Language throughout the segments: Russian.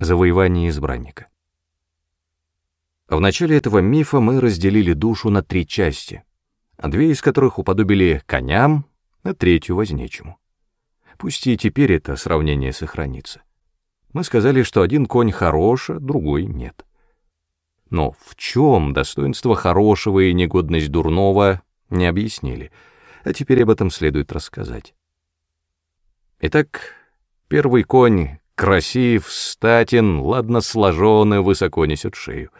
Завоевание избранника. В начале этого мифа мы разделили душу на три части, две из которых уподобили коням, а третью — вознечему. Пусть и теперь это сравнение сохранится. Мы сказали, что один конь хорош, а другой нет. Но в чем достоинство хорошего и негодность дурного, не объяснили, а теперь об этом следует рассказать. Итак, первый конь красив, статен, ладно сложен и высоко несет шею.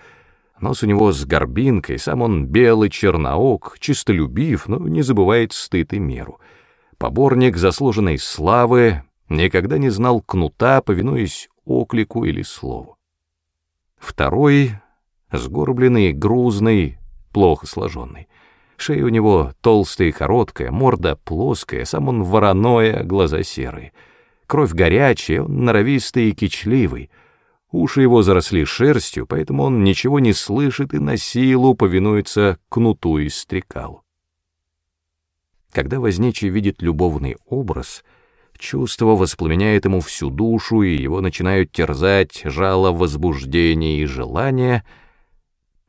Нос у него с горбинкой, сам он белый, черноок, чистолюбив, но не забывает стыд и меру. Поборник заслуженной славы никогда не знал кнута, повинуясь оклику или слову. Второй — сгорбленный, грузный, плохо сложенный. Шея у него толстая и короткая, морда плоская, сам он вороное, а глаза серые — кровь горячая, он норовистый и кичливый. Уши его заросли шерстью, поэтому он ничего не слышит и на силу повинуется кнуту и стрекалу. Когда возничий видит любовный образ, чувство воспламеняет ему всю душу, и его начинают терзать жало возбуждения и желания,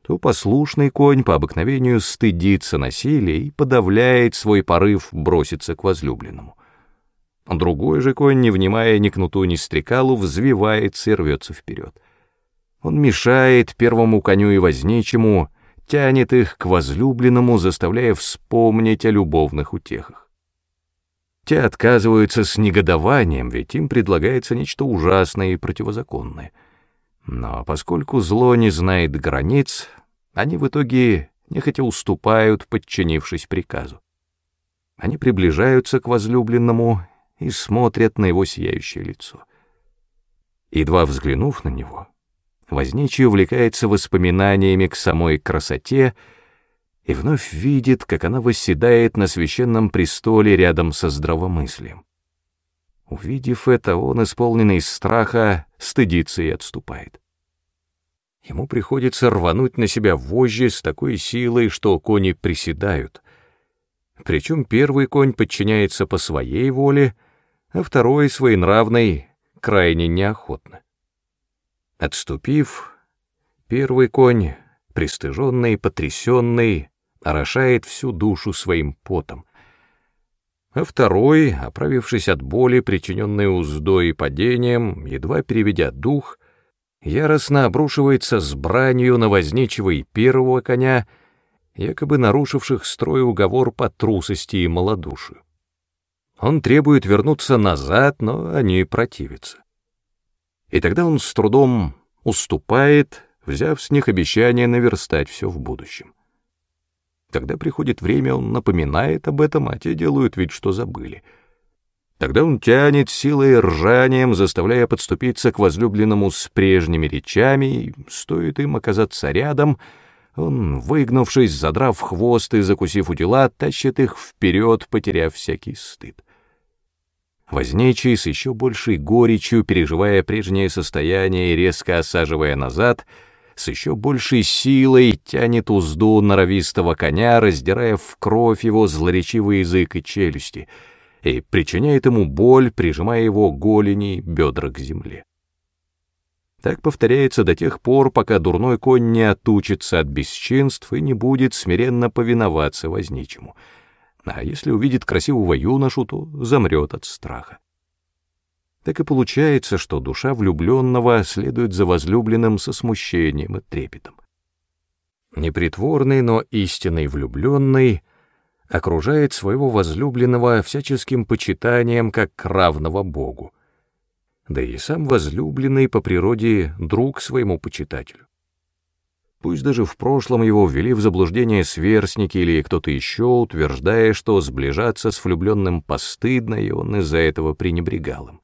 то послушный конь по обыкновению стыдится насилия и подавляет свой порыв броситься к возлюбленному. А другой же конь, не внимая ни кнуту, ни стрекалу, взвивается и рвется вперед. Он мешает первому коню и возничему, тянет их к возлюбленному, заставляя вспомнить о любовных утехах. Те отказываются с негодованием, ведь им предлагается нечто ужасное и противозаконное. Но поскольку зло не знает границ, они в итоге нехотя уступают, подчинившись приказу. Они приближаются к возлюбленному и смотрят на его сияющее лицо. Едва взглянув на него, возничий увлекается воспоминаниями к самой красоте и вновь видит, как она восседает на священном престоле рядом со здравомыслием. Увидев это, он, исполненный страха, стыдится и отступает. Ему приходится рвануть на себя вожжи с такой силой, что кони приседают. Причем первый конь подчиняется по своей воле — а второй, своенравный, крайне неохотно. Отступив, первый конь, пристыженный, потрясенный, орошает всю душу своим потом, а второй, оправившись от боли, причиненной уздой и падением, едва переведя дух, яростно обрушивается с бранью на возничего и первого коня, якобы нарушивших строй уговор по трусости и малодушию. Он требует вернуться назад, но они противятся. И тогда он с трудом уступает, взяв с них обещание наверстать все в будущем. Когда приходит время, он напоминает об этом, а те делают вид, что забыли. Тогда он тянет силой ржанием, заставляя подступиться к возлюбленному с прежними речами, и стоит им оказаться рядом, он, выгнувшись, задрав хвост и закусив удила, тащит их вперед, потеряв всякий стыд. Возничий с еще большей горечью, переживая прежнее состояние и резко осаживая назад, с еще большей силой тянет узду норовистого коня, раздирая в кровь его злоречивый язык и челюсти, и причиняет ему боль, прижимая его голени и бедра к земле. Так повторяется до тех пор, пока дурной конь не отучится от бесчинств и не будет смиренно повиноваться возничему — а если увидит красивого юношу, то замрет от страха. Так и получается, что душа влюбленного следует за возлюбленным со смущением и трепетом. Непритворный, но истинный влюбленный окружает своего возлюбленного всяческим почитанием как равного Богу, да и сам возлюбленный по природе друг своему почитателю. Пусть даже в прошлом его ввели в заблуждение сверстники или кто-то еще, утверждая, что сближаться с влюбленным постыдно, и он из-за этого пренебрегал им.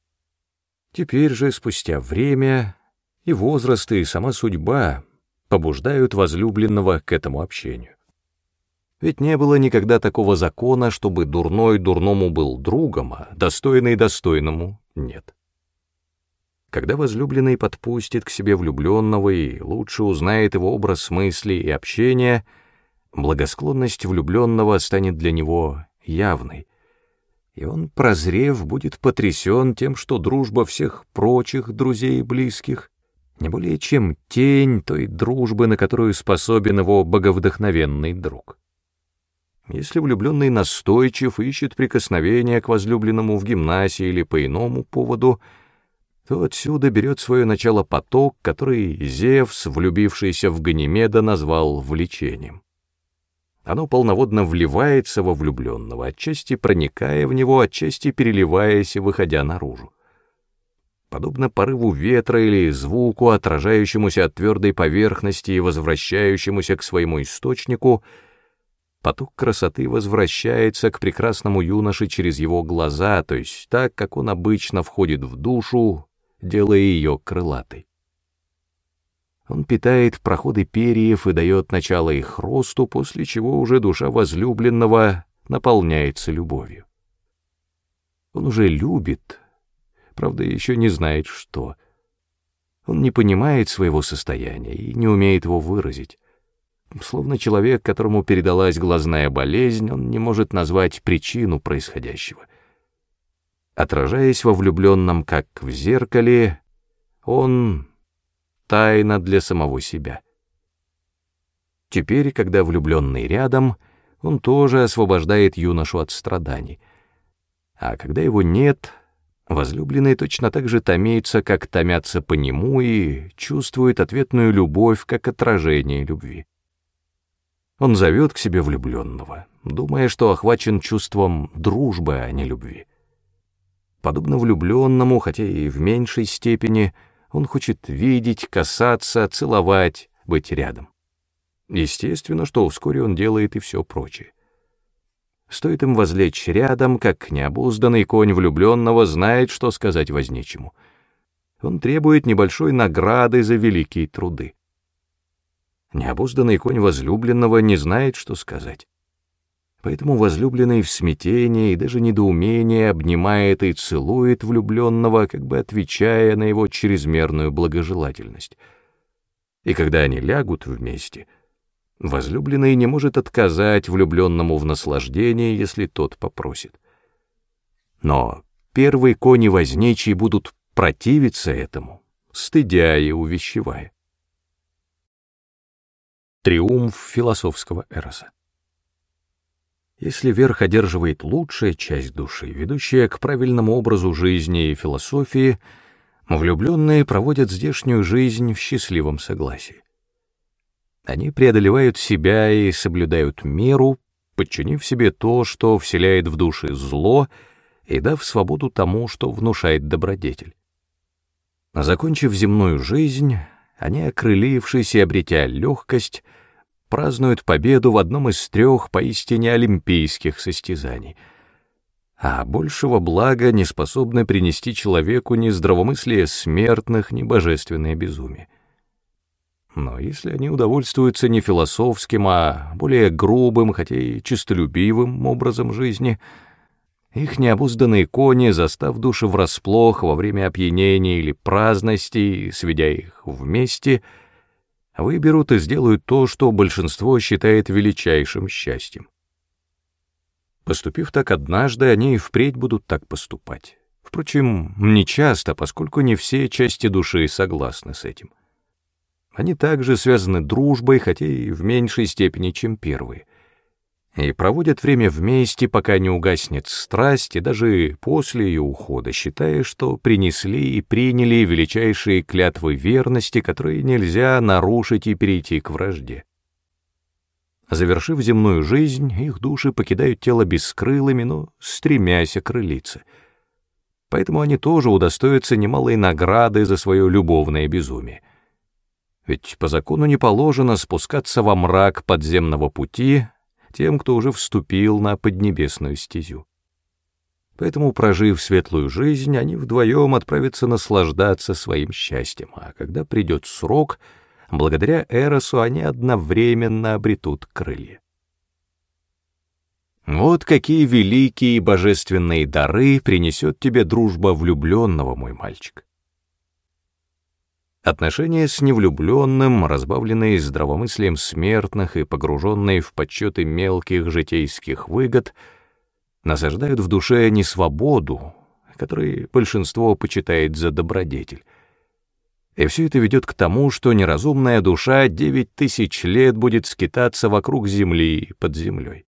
Теперь же, спустя время, и возраст, и сама судьба побуждают возлюбленного к этому общению. Ведь не было никогда такого закона, чтобы дурной дурному был другом, а достойный достойному — нет. Когда возлюбленный подпустит к себе влюбленного и лучше узнает его образ мысли и общения, благосклонность влюбленного станет для него явной, и он, прозрев, будет потрясен тем, что дружба всех прочих друзей и близких не более чем тень той дружбы, на которую способен его боговдохновенный друг. Если влюбленный настойчив ищет прикосновения к возлюбленному в гимнасии или по иному поводу — то отсюда берет свое начало поток, который Зевс, влюбившийся в Ганимеда, назвал влечением. Оно полноводно вливается во влюбленного, отчасти проникая в него, отчасти переливаясь и выходя наружу. Подобно порыву ветра или звуку, отражающемуся от твердой поверхности и возвращающемуся к своему источнику, поток красоты возвращается к прекрасному юноше через его глаза, то есть так, как он обычно входит в душу, делая ее крылатой. Он питает проходы перьев и дает начало их росту, после чего уже душа возлюбленного наполняется любовью. Он уже любит, правда, еще не знает, что. Он не понимает своего состояния и не умеет его выразить. Словно человек, которому передалась глазная болезнь, он не может назвать причину происходящего. Отражаясь во влюбленном, как в зеркале, он тайна для самого себя. Теперь, когда влюбленный рядом, он тоже освобождает юношу от страданий. А когда его нет, возлюбленный точно так же томится, как томятся по нему, и чувствует ответную любовь, как отражение любви. Он зовет к себе влюбленного, думая, что охвачен чувством дружбы, а не любви. Подобно влюбленному, хотя и в меньшей степени, он хочет видеть, касаться, целовать, быть рядом. Естественно, что вскоре он делает и все прочее. Стоит им возлечь рядом, как необузданный конь влюбленного знает, что сказать возничему. Он требует небольшой награды за великие труды. Необузданный конь возлюбленного не знает, что сказать. Поэтому возлюбленный в смятении и даже недоумении обнимает и целует влюбленного, как бы отвечая на его чрезмерную благожелательность. И когда они лягут вместе, возлюбленный не может отказать влюбленному в наслаждении, если тот попросит. Но первые кони возничий будут противиться этому, стыдя и увещевая. Триумф философского эроса. Если верх одерживает лучшая часть души, ведущая к правильному образу жизни и философии, влюбленные проводят здешнюю жизнь в счастливом согласии. Они преодолевают себя и соблюдают меру, подчинив себе то, что вселяет в души зло, и дав свободу тому, что внушает добродетель. Закончив земную жизнь, они, окрылившись и обретя легкость, — празднуют победу в одном из трех поистине олимпийских состязаний. А большего блага не способны принести человеку ни здравомыслие смертных, ни божественное безумие. Но если они удовольствуются не философским, а более грубым, хотя и честолюбивым образом жизни, их необузданные кони, застав души врасплох во время опьянения или праздности, сведя их вместе — выберут и сделают то, что большинство считает величайшим счастьем. Поступив так однажды, они и впредь будут так поступать. Впрочем, не часто, поскольку не все части души согласны с этим. Они также связаны дружбой, хотя и в меньшей степени, чем первые и проводят время вместе, пока не угаснет страсть, и даже после ее ухода, считая, что принесли и приняли величайшие клятвы верности, которые нельзя нарушить и перейти к вражде. Завершив земную жизнь, их души покидают тело бескрылыми, но стремясь окрылиться. Поэтому они тоже удостоятся немалой награды за свое любовное безумие. Ведь по закону не положено спускаться во мрак подземного пути — тем, кто уже вступил на поднебесную стезю. Поэтому, прожив светлую жизнь, они вдвоем отправятся наслаждаться своим счастьем, а когда придет срок, благодаря Эросу они одновременно обретут крылья. Вот какие великие божественные дары принесет тебе дружба влюбленного, мой мальчик. Отношения с невлюбленным, разбавленные здравомыслием смертных и погруженные в подсчеты мелких житейских выгод, насаждают в душе не свободу, которую большинство почитает за добродетель. И все это ведет к тому, что неразумная душа девять тысяч лет будет скитаться вокруг земли под землей.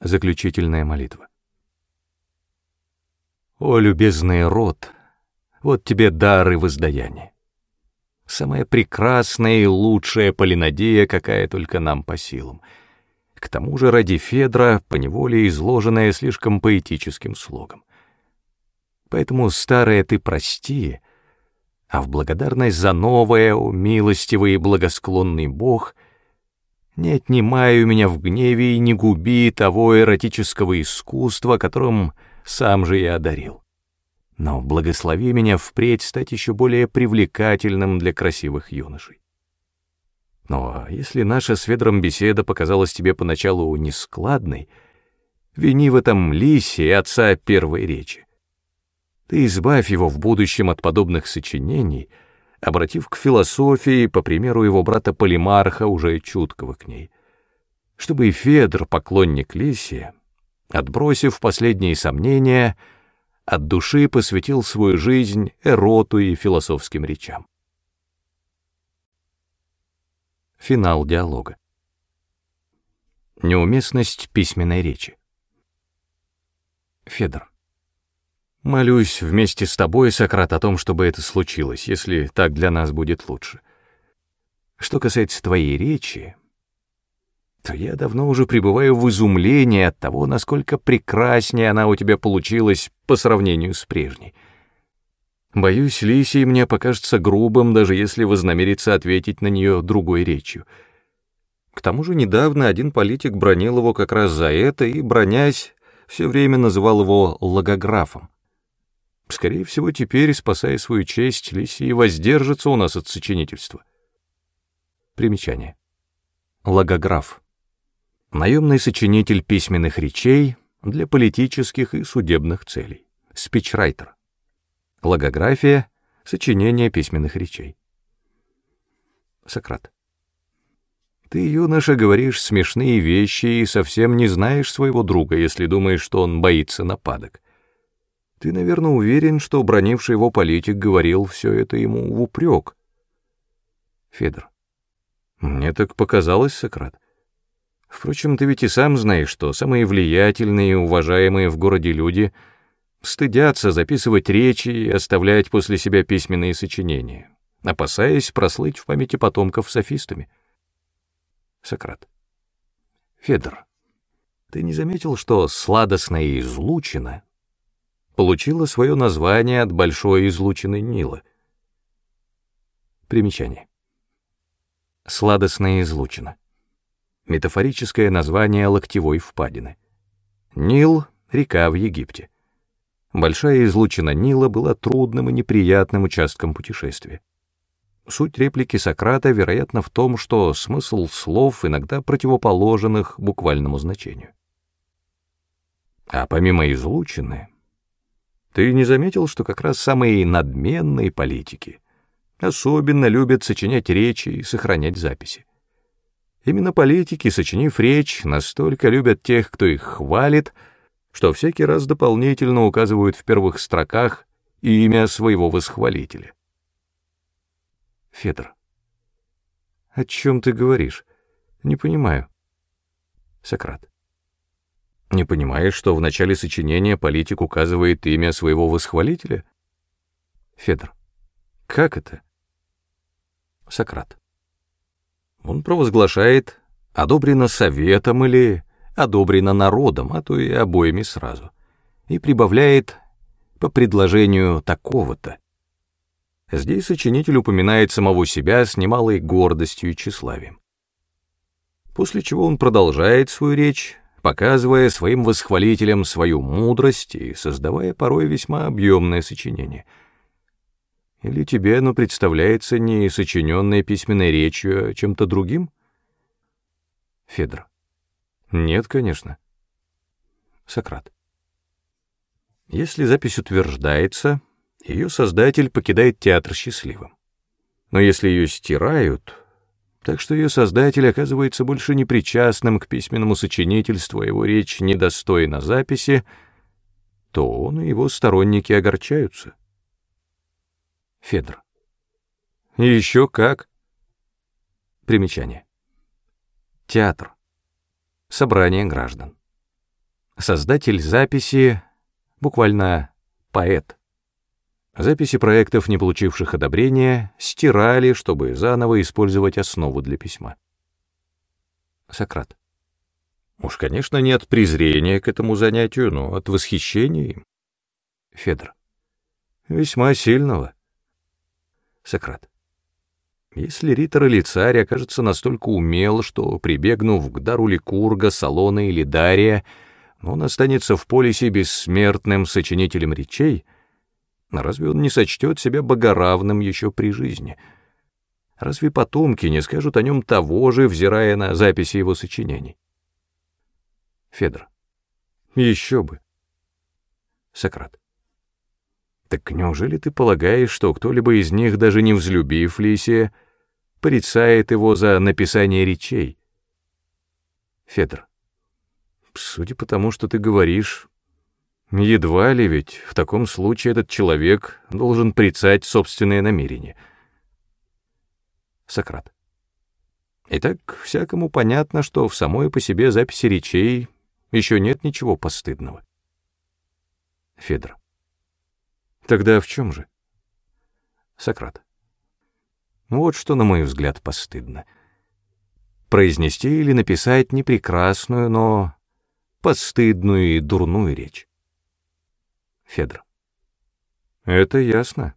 Заключительная молитва. О, любезный род! Вот тебе дар и воздаяние. Самая прекрасная и лучшая полинодия, какая только нам по силам. К тому же ради Федра, поневоле изложенная слишком поэтическим слогом. Поэтому, старое, ты прости, а в благодарность за новое, о милостивый и благосклонный Бог, не отнимай у меня в гневе и не губи того эротического искусства, которым сам же я одарил но благослови меня впредь стать еще более привлекательным для красивых юношей. Но если наша с Ведром беседа показалась тебе поначалу нескладной, вини в этом Лисе и отца первой речи. Ты избавь его в будущем от подобных сочинений, обратив к философии, по примеру его брата Полимарха, уже чуткого к ней, чтобы и Федр поклонник Лисия, отбросив последние сомнения, — от души посвятил свою жизнь эроту и философским речам. Финал диалога. Неуместность письменной речи. Федор. Молюсь вместе с тобой, Сократ, о том, чтобы это случилось, если так для нас будет лучше. Что касается твоей речи, то я давно уже пребываю в изумлении от того, насколько прекраснее она у тебя получилась по сравнению с прежней. Боюсь, Лисий мне покажется грубым, даже если вознамерится ответить на нее другой речью. К тому же недавно один политик бронил его как раз за это и, бронясь, все время называл его логографом. Скорее всего, теперь, спасая свою честь, Лисий воздержится у нас от сочинительства. Примечание. Логограф наемный сочинитель письменных речей для политических и судебных целей, спичрайтер. Логография — сочинение письменных речей. Сократ. Ты, юноша, говоришь смешные вещи и совсем не знаешь своего друга, если думаешь, что он боится нападок. Ты, наверное, уверен, что бронивший его политик говорил все это ему в упрек. Федор. Мне так показалось, Сократ. Впрочем, ты ведь и сам знаешь, что самые влиятельные и уважаемые в городе люди стыдятся записывать речи и оставлять после себя письменные сочинения, опасаясь прослыть в памяти потомков софистами. Сократ. Федор, ты не заметил, что сладостная излучина получила свое название от большой излучины Нила? Примечание. Сладостная излучина — метафорическое название локтевой впадины. Нил — река в Египте. Большая излучина Нила была трудным и неприятным участком путешествия. Суть реплики Сократа, вероятно, в том, что смысл слов иногда противоположенных буквальному значению. А помимо излучины, ты не заметил, что как раз самые надменные политики особенно любят сочинять речи и сохранять записи? Именно политики, сочинив речь, настолько любят тех, кто их хвалит, что всякий раз дополнительно указывают в первых строках имя своего восхвалителя. Федор. О чем ты говоришь? Не понимаю. Сократ. Не понимаешь, что в начале сочинения политик указывает имя своего восхвалителя? Федор. Как это? Сократ. Он провозглашает «одобрено советом» или «одобрено народом», а то и обоими сразу, и прибавляет «по предложению такого-то». Здесь сочинитель упоминает самого себя с немалой гордостью и тщеславием. После чего он продолжает свою речь, показывая своим восхвалителям свою мудрость и создавая порой весьма объемное сочинение — или тебе оно представляется не сочиненной письменной речью, а чем-то другим? Федор. Нет, конечно. Сократ. Если запись утверждается, ее создатель покидает театр счастливым. Но если ее стирают, так что ее создатель оказывается больше непричастным к письменному сочинительству, а его речь недостойна записи, то он и его сторонники огорчаются. Федор. Еще как. Примечание. Театр. Собрание граждан. Создатель записи, буквально поэт. Записи проектов, не получивших одобрения, стирали, чтобы заново использовать основу для письма. Сократ. Уж, конечно, не от презрения к этому занятию, но от восхищения им. Федор. Весьма сильного. Сократ. Если ритор или царь окажется настолько умел, что, прибегнув к дару Ликурга, Салона или Дария, он останется в полисе бессмертным сочинителем речей, разве он не сочтет себя богоравным еще при жизни? Разве потомки не скажут о нем того же, взирая на записи его сочинений? Федор. Еще бы. Сократ. Так неужели ты полагаешь, что кто-либо из них, даже не взлюбив Лисия, порицает его за написание речей? Федор. Судя по тому, что ты говоришь, едва ли ведь в таком случае этот человек должен прицать собственные намерения. Сократ. Итак, всякому понятно, что в самой по себе записи речей еще нет ничего постыдного. Федор. Тогда в чем же? Сократ. Вот что, на мой взгляд, постыдно. Произнести или написать непрекрасную, но постыдную и дурную речь. Федор. Это ясно.